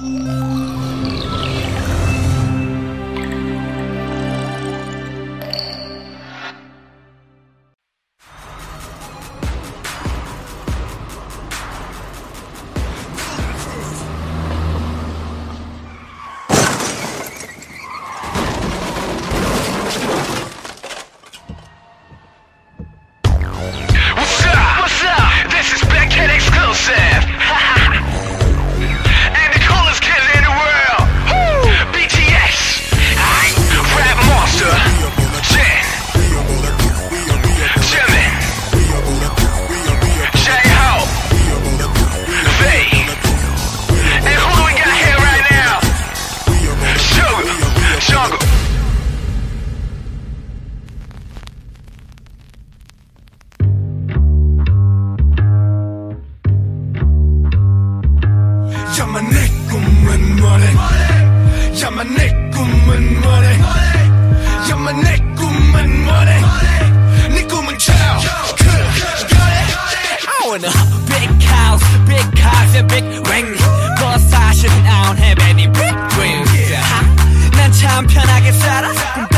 Música Jamaican money. Jamaican money. Jamaican money. Nickelman child. I wanna big cows, big cars and big wings. But I shouldn't, I don't have big dreams. 난참 편하게 살아.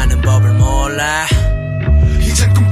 사는 법을 몰라. 이젠 꿈